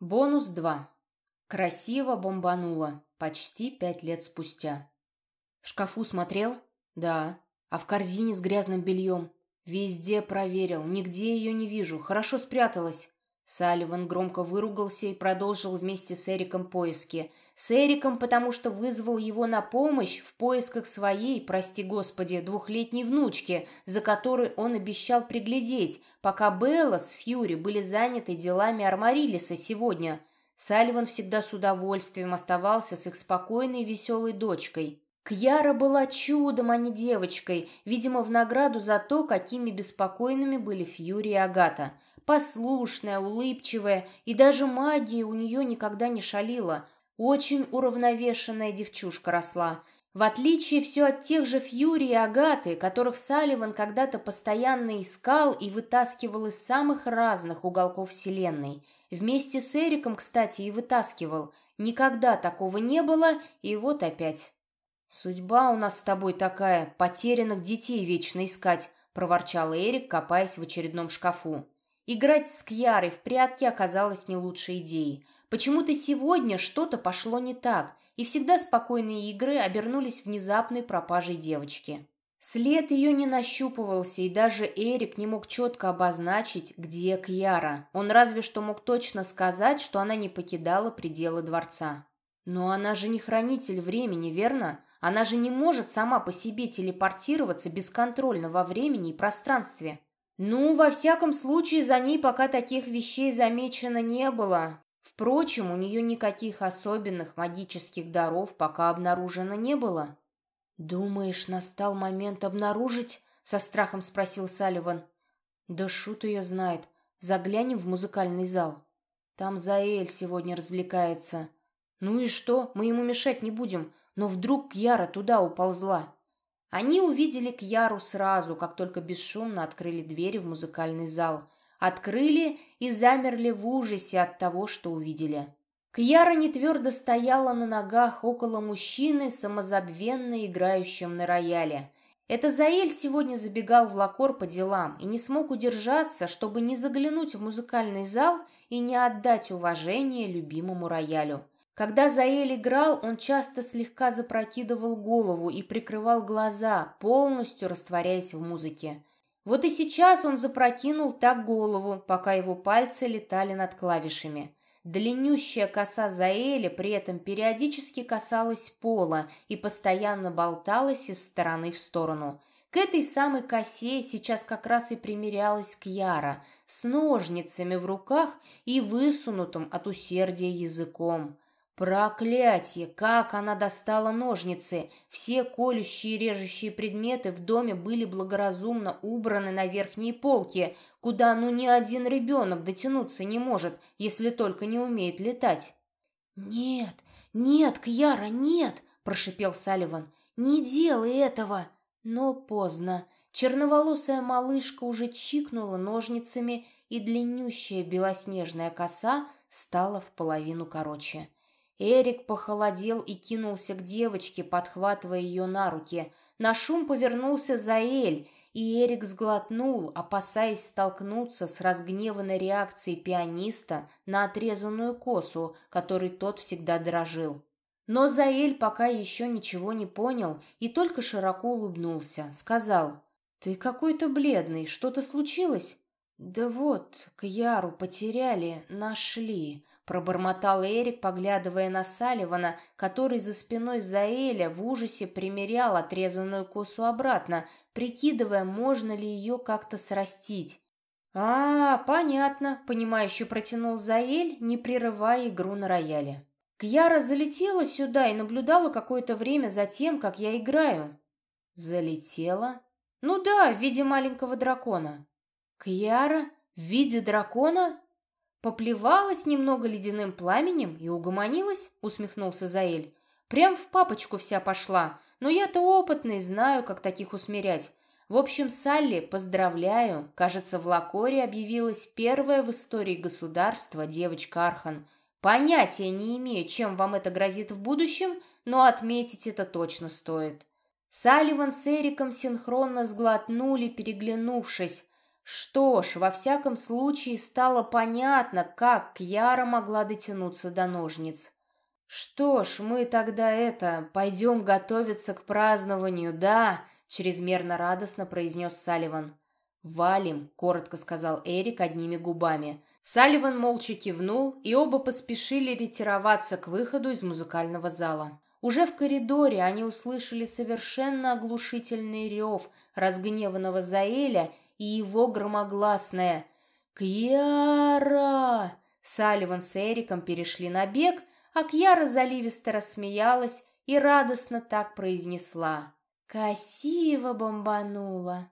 Бонус 2. Красиво бомбануло. Почти пять лет спустя. В шкафу смотрел? Да. А в корзине с грязным бельем? Везде проверил. Нигде ее не вижу. Хорошо спряталась. Салливан громко выругался и продолжил вместе с Эриком поиски. С Эриком, потому что вызвал его на помощь в поисках своей, прости господи, двухлетней внучки, за которой он обещал приглядеть, пока Белла с Фьюри были заняты делами Армарилиса сегодня. Салливан всегда с удовольствием оставался с их спокойной и веселой дочкой. Кьяра была чудом, а не девочкой, видимо, в награду за то, какими беспокойными были Фьюри и Агата. Послушная, улыбчивая, и даже магия у нее никогда не шалила – очень уравновешенная девчушка росла. В отличие все от тех же Фьюри и Агаты, которых Салливан когда-то постоянно искал и вытаскивал из самых разных уголков Вселенной. Вместе с Эриком, кстати, и вытаскивал. Никогда такого не было, и вот опять. «Судьба у нас с тобой такая, потерянных детей вечно искать», — проворчал Эрик, копаясь в очередном шкафу. Играть с Кьярой в прятки оказалось не лучшей идеей. Почему-то сегодня что-то пошло не так, и всегда спокойные игры обернулись внезапной пропажей девочки. След ее не нащупывался, и даже Эрик не мог четко обозначить, где Кьяра. Он разве что мог точно сказать, что она не покидала пределы дворца. Но она же не хранитель времени, верно? Она же не может сама по себе телепортироваться бесконтрольно во времени и пространстве. Ну, во всяком случае, за ней пока таких вещей замечено не было. Впрочем, у нее никаких особенных магических даров пока обнаружено не было. «Думаешь, настал момент обнаружить?» — со страхом спросил Салливан. «Да шут ее знает. Заглянем в музыкальный зал. Там Заэль сегодня развлекается. Ну и что? Мы ему мешать не будем. Но вдруг Кьяра туда уползла». Они увидели Кьяру сразу, как только бесшумно открыли двери в музыкальный зал — открыли и замерли в ужасе от того, что увидели. Кьяра не твердо стояла на ногах около мужчины, самозабвенно играющим на рояле. Это Заэль сегодня забегал в Лакор по делам и не смог удержаться, чтобы не заглянуть в музыкальный зал и не отдать уважение любимому роялю. Когда Заэль играл, он часто слегка запрокидывал голову и прикрывал глаза, полностью растворяясь в музыке. Вот и сейчас он запрокинул так голову, пока его пальцы летали над клавишами. Длиннющая коса Заэля при этом периодически касалась пола и постоянно болталась из стороны в сторону. К этой самой косе сейчас как раз и примерялась Кьяра, с ножницами в руках и высунутым от усердия языком. Проклятие! Как она достала ножницы! Все колющие и режущие предметы в доме были благоразумно убраны на верхние полки, куда ну ни один ребенок дотянуться не может, если только не умеет летать. «Нет, нет, Кьяра, нет!» – прошипел Салливан. «Не делай этого!» Но поздно. Черноволосая малышка уже чикнула ножницами, и длиннющая белоснежная коса стала в половину короче. Эрик похолодел и кинулся к девочке, подхватывая ее на руки. На шум повернулся Заэль, и Эрик сглотнул, опасаясь столкнуться с разгневанной реакцией пианиста на отрезанную косу, которой тот всегда дрожил. Но Заэль пока еще ничего не понял и только широко улыбнулся, сказал, «Ты какой-то бледный, что-то случилось?» «Да вот, Кьяру потеряли, нашли», Пробормотал Эрик, поглядывая на Салливана, который за спиной Заэля в ужасе примерял отрезанную косу обратно, прикидывая, можно ли ее как-то срастить. «А, понятно», — понимающе протянул Заэль, не прерывая игру на рояле. «Кьяра залетела сюда и наблюдала какое-то время за тем, как я играю». «Залетела?» «Ну да, в виде маленького дракона». «Кьяра? В виде дракона?» «Поплевалась немного ледяным пламенем и угомонилась», — усмехнулся Заэль. «Прям в папочку вся пошла, но я-то опытный, знаю, как таких усмирять. В общем, Салли, поздравляю, кажется, в Лакоре объявилась первая в истории государства девочка Архан. Понятия не имею, чем вам это грозит в будущем, но отметить это точно стоит». Салливан с Эриком синхронно сглотнули, переглянувшись. Что ж, во всяком случае стало понятно, как Кьяра могла дотянуться до ножниц. «Что ж, мы тогда это, пойдем готовиться к празднованию, да?» чрезмерно радостно произнес Салливан. «Валим», — коротко сказал Эрик одними губами. Салливан молча кивнул, и оба поспешили ретироваться к выходу из музыкального зала. Уже в коридоре они услышали совершенно оглушительный рев разгневанного Заэля и его громогласное «Кьяра!». Салливан с Эриком перешли на бег, а Кьяра заливисто рассмеялась и радостно так произнесла. «Красиво бомбанула!»